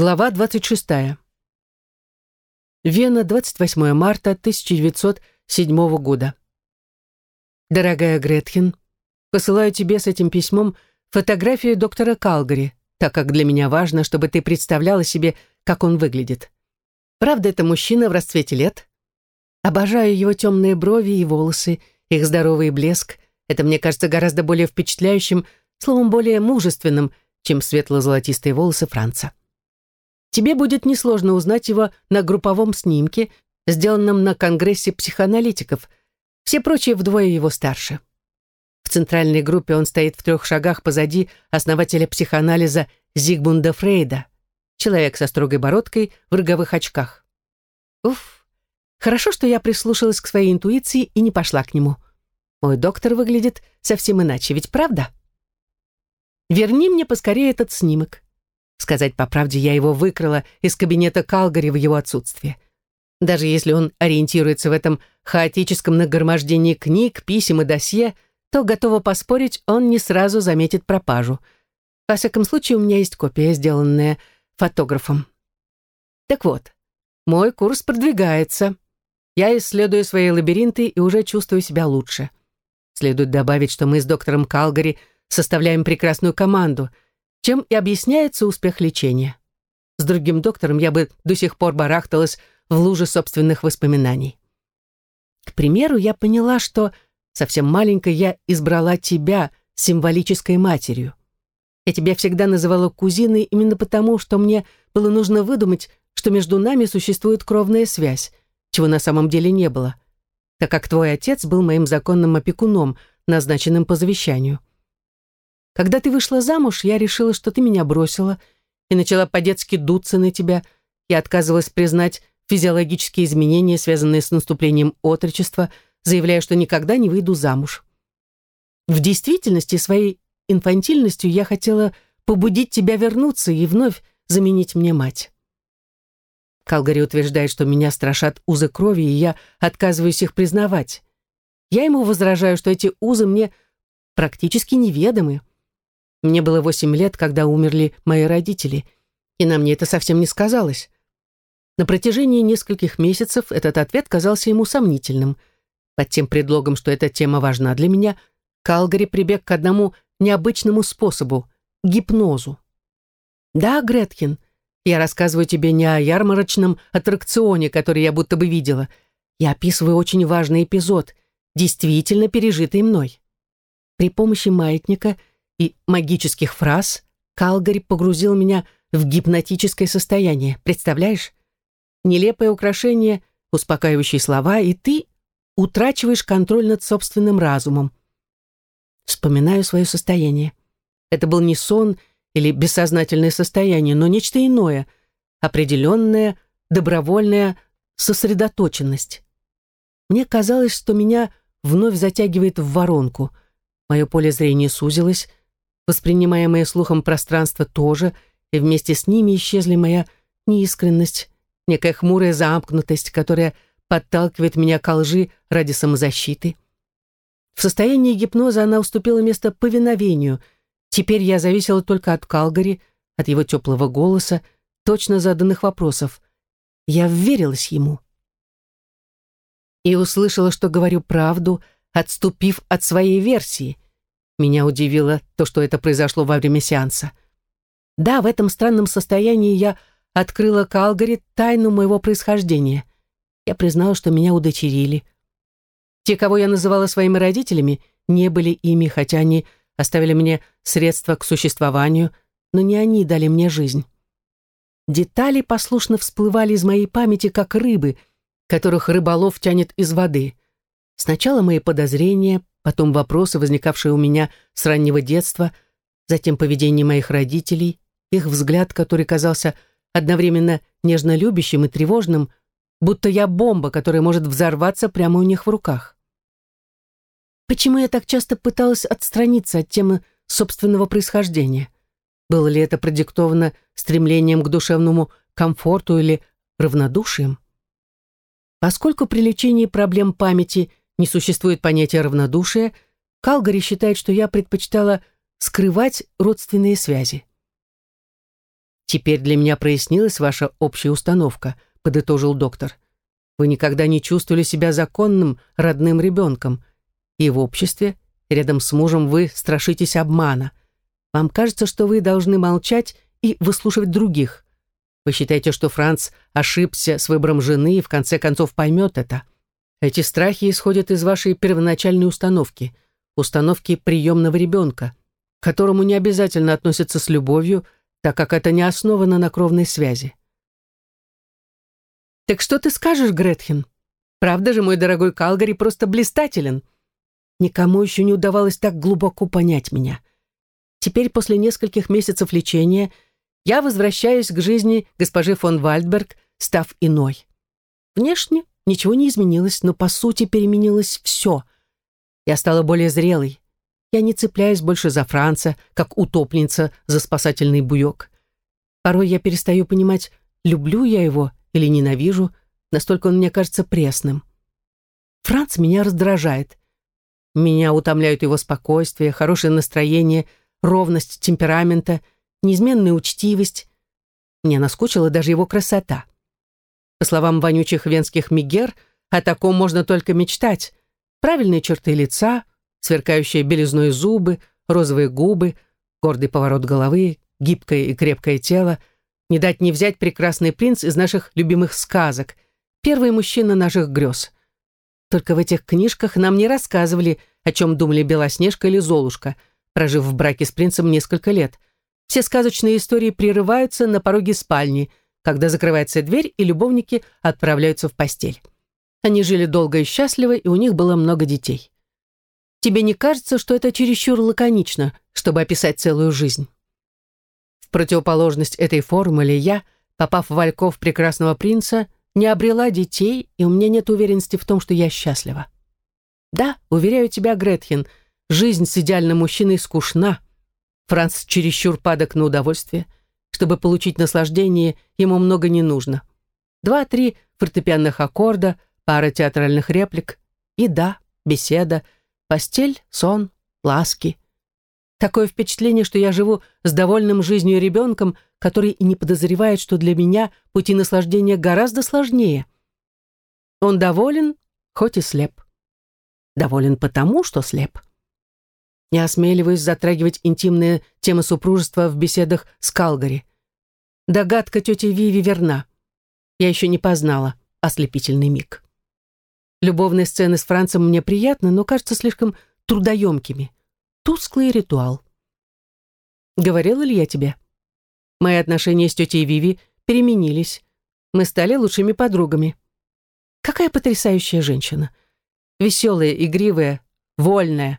Глава 26. Вена, 28 марта 1907 года. Дорогая Гретхен, посылаю тебе с этим письмом фотографию доктора Калгари, так как для меня важно, чтобы ты представляла себе, как он выглядит. Правда, это мужчина в расцвете лет. Обожаю его темные брови и волосы, их здоровый блеск. Это мне кажется гораздо более впечатляющим, словом, более мужественным, чем светло-золотистые волосы Франца. Тебе будет несложно узнать его на групповом снимке, сделанном на Конгрессе психоаналитиков. Все прочие вдвое его старше. В центральной группе он стоит в трех шагах позади основателя психоанализа Зигмунда Фрейда, человек со строгой бородкой в роговых очках. Уф, хорошо, что я прислушалась к своей интуиции и не пошла к нему. Мой доктор выглядит совсем иначе, ведь правда? Верни мне поскорее этот снимок. Сказать по правде, я его выкрала из кабинета Калгари в его отсутствие. Даже если он ориентируется в этом хаотическом нагромождении книг, писем и досье, то, готова поспорить, он не сразу заметит пропажу. Во всяком случае, у меня есть копия, сделанная фотографом. Так вот, мой курс продвигается. Я исследую свои лабиринты и уже чувствую себя лучше. Следует добавить, что мы с доктором Калгари составляем прекрасную команду — чем и объясняется успех лечения. С другим доктором я бы до сих пор барахталась в луже собственных воспоминаний. К примеру, я поняла, что совсем маленькой я избрала тебя символической матерью. Я тебя всегда называла кузиной именно потому, что мне было нужно выдумать, что между нами существует кровная связь, чего на самом деле не было, так как твой отец был моим законным опекуном, назначенным по завещанию. Когда ты вышла замуж, я решила, что ты меня бросила, и начала по-детски дуться на тебя. Я отказывалась признать физиологические изменения, связанные с наступлением отрочества, заявляя, что никогда не выйду замуж. В действительности, своей инфантильностью я хотела побудить тебя вернуться и вновь заменить мне мать. Калгари утверждает, что меня страшат узы крови, и я отказываюсь их признавать. Я ему возражаю, что эти узы мне практически неведомы. Мне было восемь лет, когда умерли мои родители, и на мне это совсем не сказалось. На протяжении нескольких месяцев этот ответ казался ему сомнительным. Под тем предлогом, что эта тема важна для меня, Калгари прибег к одному необычному способу — гипнозу. «Да, Греткин, я рассказываю тебе не о ярмарочном аттракционе, который я будто бы видела. Я описываю очень важный эпизод, действительно пережитый мной. При помощи маятника — и магических фраз Калгари погрузил меня в гипнотическое состояние. Представляешь? Нелепое украшение, успокаивающие слова, и ты утрачиваешь контроль над собственным разумом. Вспоминаю свое состояние. Это был не сон или бессознательное состояние, но нечто иное, определенная, добровольная сосредоточенность. Мне казалось, что меня вновь затягивает в воронку. Мое поле зрения сузилось, Воспринимаемое слухом пространство тоже, и вместе с ними исчезли моя неискренность, некая хмурая замкнутость, которая подталкивает меня к лжи ради самозащиты. В состоянии гипноза она уступила место повиновению. Теперь я зависела только от Калгари, от его теплого голоса, точно заданных вопросов. Я вверилась ему. И услышала, что говорю правду, отступив от своей версии — меня удивило то, что это произошло во время сеанса. Да, в этом странном состоянии я открыла Калгари тайну моего происхождения. Я признала, что меня удочерили. Те, кого я называла своими родителями, не были ими, хотя они оставили мне средства к существованию, но не они дали мне жизнь. Детали послушно всплывали из моей памяти, как рыбы, которых рыболов тянет из воды. Сначала мои подозрения, потом вопросы, возникавшие у меня с раннего детства, затем поведение моих родителей, их взгляд, который казался одновременно нежно любящим и тревожным, будто я бомба, которая может взорваться прямо у них в руках. Почему я так часто пыталась отстраниться от темы собственного происхождения? Было ли это продиктовано стремлением к душевному комфорту или равнодушием? Поскольку при лечении проблем памяти не существует понятия равнодушия, Калгари считает, что я предпочитала скрывать родственные связи. «Теперь для меня прояснилась ваша общая установка», — подытожил доктор. «Вы никогда не чувствовали себя законным, родным ребенком. И в обществе, рядом с мужем, вы страшитесь обмана. Вам кажется, что вы должны молчать и выслушивать других. Вы считаете, что Франц ошибся с выбором жены и в конце концов поймет это. Эти страхи исходят из вашей первоначальной установки, установки приемного ребенка, к которому не обязательно относятся с любовью, так как это не основано на кровной связи. «Так что ты скажешь, Гретхен? Правда же, мой дорогой Калгари просто блистателен?» Никому еще не удавалось так глубоко понять меня. Теперь, после нескольких месяцев лечения, я возвращаюсь к жизни госпожи фон Вальдберг, став иной. Внешне ничего не изменилось, но по сути переменилось все. Я стала более зрелой, я не цепляюсь больше за Франца, как утопленница за спасательный буек. Порой я перестаю понимать, люблю я его или ненавижу, настолько он мне кажется пресным. Франц меня раздражает. Меня утомляют его спокойствие, хорошее настроение, ровность темперамента, неизменная учтивость. Мне наскучила даже его красота. По словам вонючих венских мигер, о таком можно только мечтать. Правильные черты лица, сверкающие белизной зубы, розовые губы, гордый поворот головы, гибкое и крепкое тело, не дать не взять прекрасный принц из наших любимых сказок, первый мужчина наших грез. Только в этих книжках нам не рассказывали, о чем думали Белоснежка или Золушка, прожив в браке с принцем несколько лет. Все сказочные истории прерываются на пороге спальни, когда закрывается дверь, и любовники отправляются в постель. Они жили долго и счастливо, и у них было много детей. Тебе не кажется, что это чересчур лаконично, чтобы описать целую жизнь? В противоположность этой формуле я, попав в вальков прекрасного принца, не обрела детей, и у меня нет уверенности в том, что я счастлива. Да, уверяю тебя, Гретхен, жизнь с идеальным мужчиной скучна. Франц чересчур падок на удовольствие. Чтобы получить наслаждение, ему много не нужно. Два-три фортепианных аккорда, пара театральных реплик. И да, беседа — Постель, сон, ласки. Такое впечатление, что я живу с довольным жизнью ребенком, который и не подозревает, что для меня пути наслаждения гораздо сложнее. Он доволен, хоть и слеп. Доволен потому, что слеп. Не осмеливаюсь затрагивать интимные темы супружества в беседах с Калгари. Догадка тети Виви верна. Я еще не познала ослепительный миг. Любовные сцены с Францем мне приятны, но кажутся слишком трудоемкими. Тусклый ритуал. Говорила ли я тебе? Мои отношения с тетей Виви переменились. Мы стали лучшими подругами. Какая потрясающая женщина. Веселая, игривая, вольная.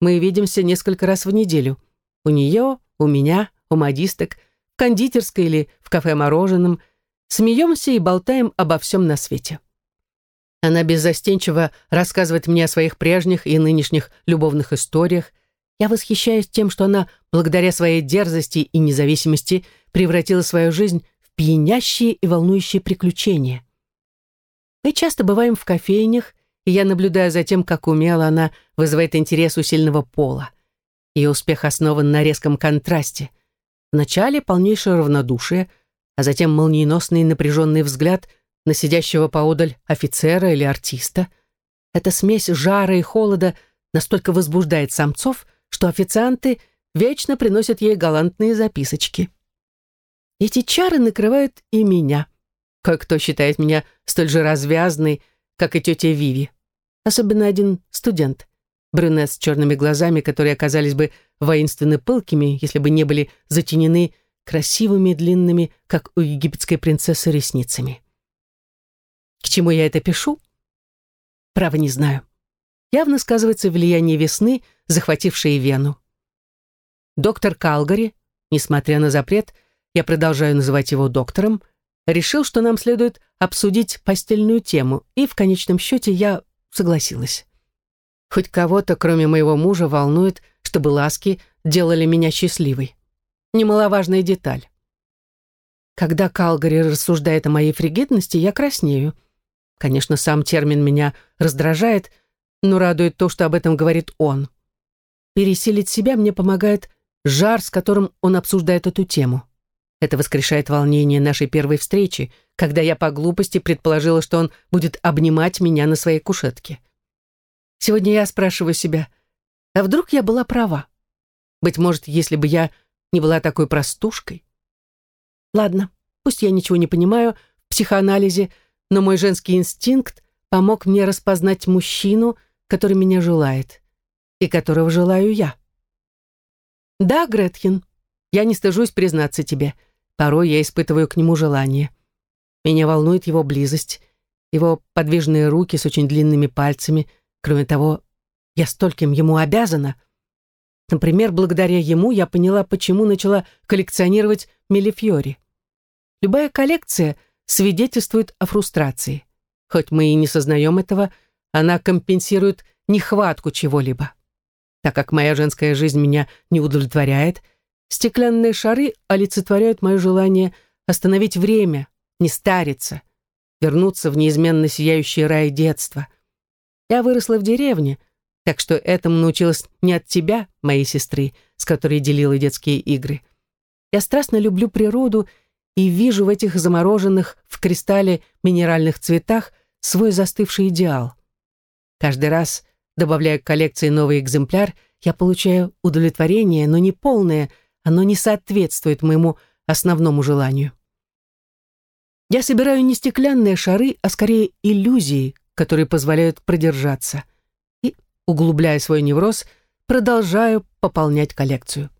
Мы видимся несколько раз в неделю. У нее, у меня, у модисток, кондитерской или в кафе-мороженом. Смеемся и болтаем обо всем на свете. Она беззастенчиво рассказывает мне о своих прежних и нынешних любовных историях. Я восхищаюсь тем, что она, благодаря своей дерзости и независимости, превратила свою жизнь в пьянящие и волнующие приключения. Мы часто бываем в кофейнях, и я наблюдаю за тем, как умело она вызывает интерес у сильного пола. Ее успех основан на резком контрасте. Вначале полнейшее равнодушие, а затем молниеносный напряженный взгляд – на сидящего поодаль офицера или артиста. Эта смесь жара и холода настолько возбуждает самцов, что официанты вечно приносят ей галантные записочки. Эти чары накрывают и меня. Кое-кто считает меня столь же развязной, как и тетя Виви. Особенно один студент, брюнет с черными глазами, которые оказались бы воинственно пылкими, если бы не были затенены красивыми длинными, как у египетской принцессы, ресницами. К чему я это пишу? Право не знаю. Явно сказывается влияние весны, захватившей Вену. Доктор Калгари, несмотря на запрет, я продолжаю называть его доктором, решил, что нам следует обсудить постельную тему, и в конечном счете я согласилась. Хоть кого-то, кроме моего мужа, волнует, чтобы ласки делали меня счастливой. Немаловажная деталь. Когда Калгари рассуждает о моей фригидности, я краснею — Конечно, сам термин меня раздражает, но радует то, что об этом говорит он. Пересилить себя мне помогает жар, с которым он обсуждает эту тему. Это воскрешает волнение нашей первой встречи, когда я по глупости предположила, что он будет обнимать меня на своей кушетке. Сегодня я спрашиваю себя, а вдруг я была права? Быть может, если бы я не была такой простушкой? Ладно, пусть я ничего не понимаю в психоанализе, но мой женский инстинкт помог мне распознать мужчину, который меня желает, и которого желаю я. Да, Гретхен, я не стыжусь признаться тебе, порой я испытываю к нему желание. Меня волнует его близость, его подвижные руки с очень длинными пальцами. Кроме того, я стольким ему обязана. Например, благодаря ему я поняла, почему начала коллекционировать мелифьори. Любая коллекция свидетельствует о фрустрации. Хоть мы и не сознаем этого, она компенсирует нехватку чего-либо. Так как моя женская жизнь меня не удовлетворяет, стеклянные шары олицетворяют мое желание остановить время, не стариться, вернуться в неизменно сияющий рай детства. Я выросла в деревне, так что этому научилась не от тебя, моей сестры, с которой делила детские игры. Я страстно люблю природу и вижу в этих замороженных в кристалле минеральных цветах свой застывший идеал. Каждый раз, добавляя к коллекции новый экземпляр, я получаю удовлетворение, но не полное, оно не соответствует моему основному желанию. Я собираю не стеклянные шары, а скорее иллюзии, которые позволяют продержаться. И, углубляя свой невроз, продолжаю пополнять коллекцию.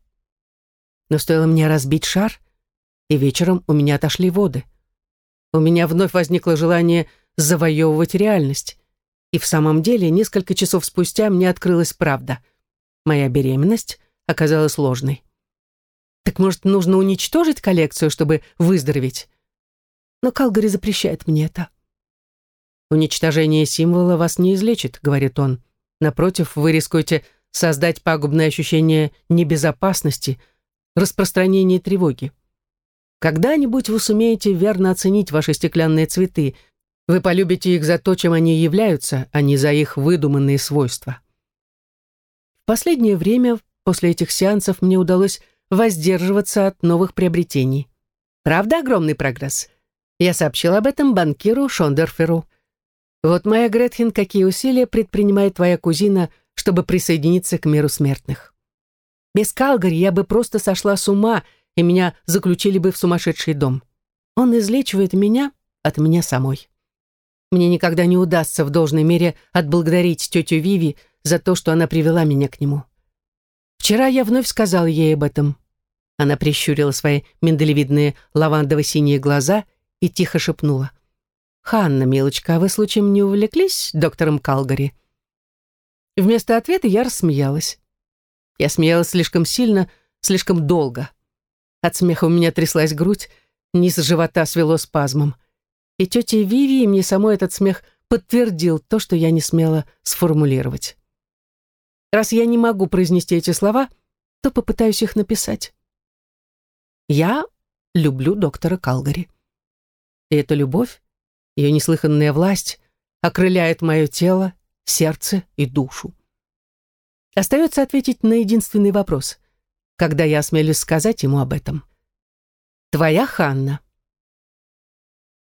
Но стоило мне разбить шар, и вечером у меня отошли воды. У меня вновь возникло желание завоевывать реальность. И в самом деле, несколько часов спустя мне открылась правда. Моя беременность оказалась ложной. Так может, нужно уничтожить коллекцию, чтобы выздороветь? Но Калгари запрещает мне это. «Уничтожение символа вас не излечит», — говорит он. «Напротив, вы рискуете создать пагубное ощущение небезопасности, распространение тревоги. Когда-нибудь вы сумеете верно оценить ваши стеклянные цветы — вы полюбите их за то, чем они являются, а не за их выдуманные свойства. В последнее время, после этих сеансов, мне удалось воздерживаться от новых приобретений. Правда, огромный прогресс. Я сообщил об этом банкиру Шондерферу. Вот, моя Гретхен, какие усилия предпринимает твоя кузина, чтобы присоединиться к миру смертных. Без Калгари я бы просто сошла с ума, и меня заключили бы в сумасшедший дом. Он излечивает меня от меня самой. Мне никогда не удастся в должной мере отблагодарить тетю Виви за то, что она привела меня к нему. Вчера я вновь сказал ей об этом. Она прищурила свои миндалевидные лавандово-синие глаза и тихо шепнула. «Ханна, милочка, а вы случаем не увлеклись доктором Калгари?» Вместо ответа я рассмеялась. Я смеялась слишком сильно, слишком долго. От смеха у меня тряслась грудь, низ живота свело спазмом. И тете Виви и мне самой этот смех подтвердил то, что я не смела сформулировать. Раз я не могу произнести эти слова, то попытаюсь их написать. Я люблю доктора Калгари. И эта любовь, ее неслыханная власть, окрыляет мое тело, сердце и душу. Остается ответить на единственный вопрос, когда я осмелюсь сказать ему об этом. Твоя Ханна.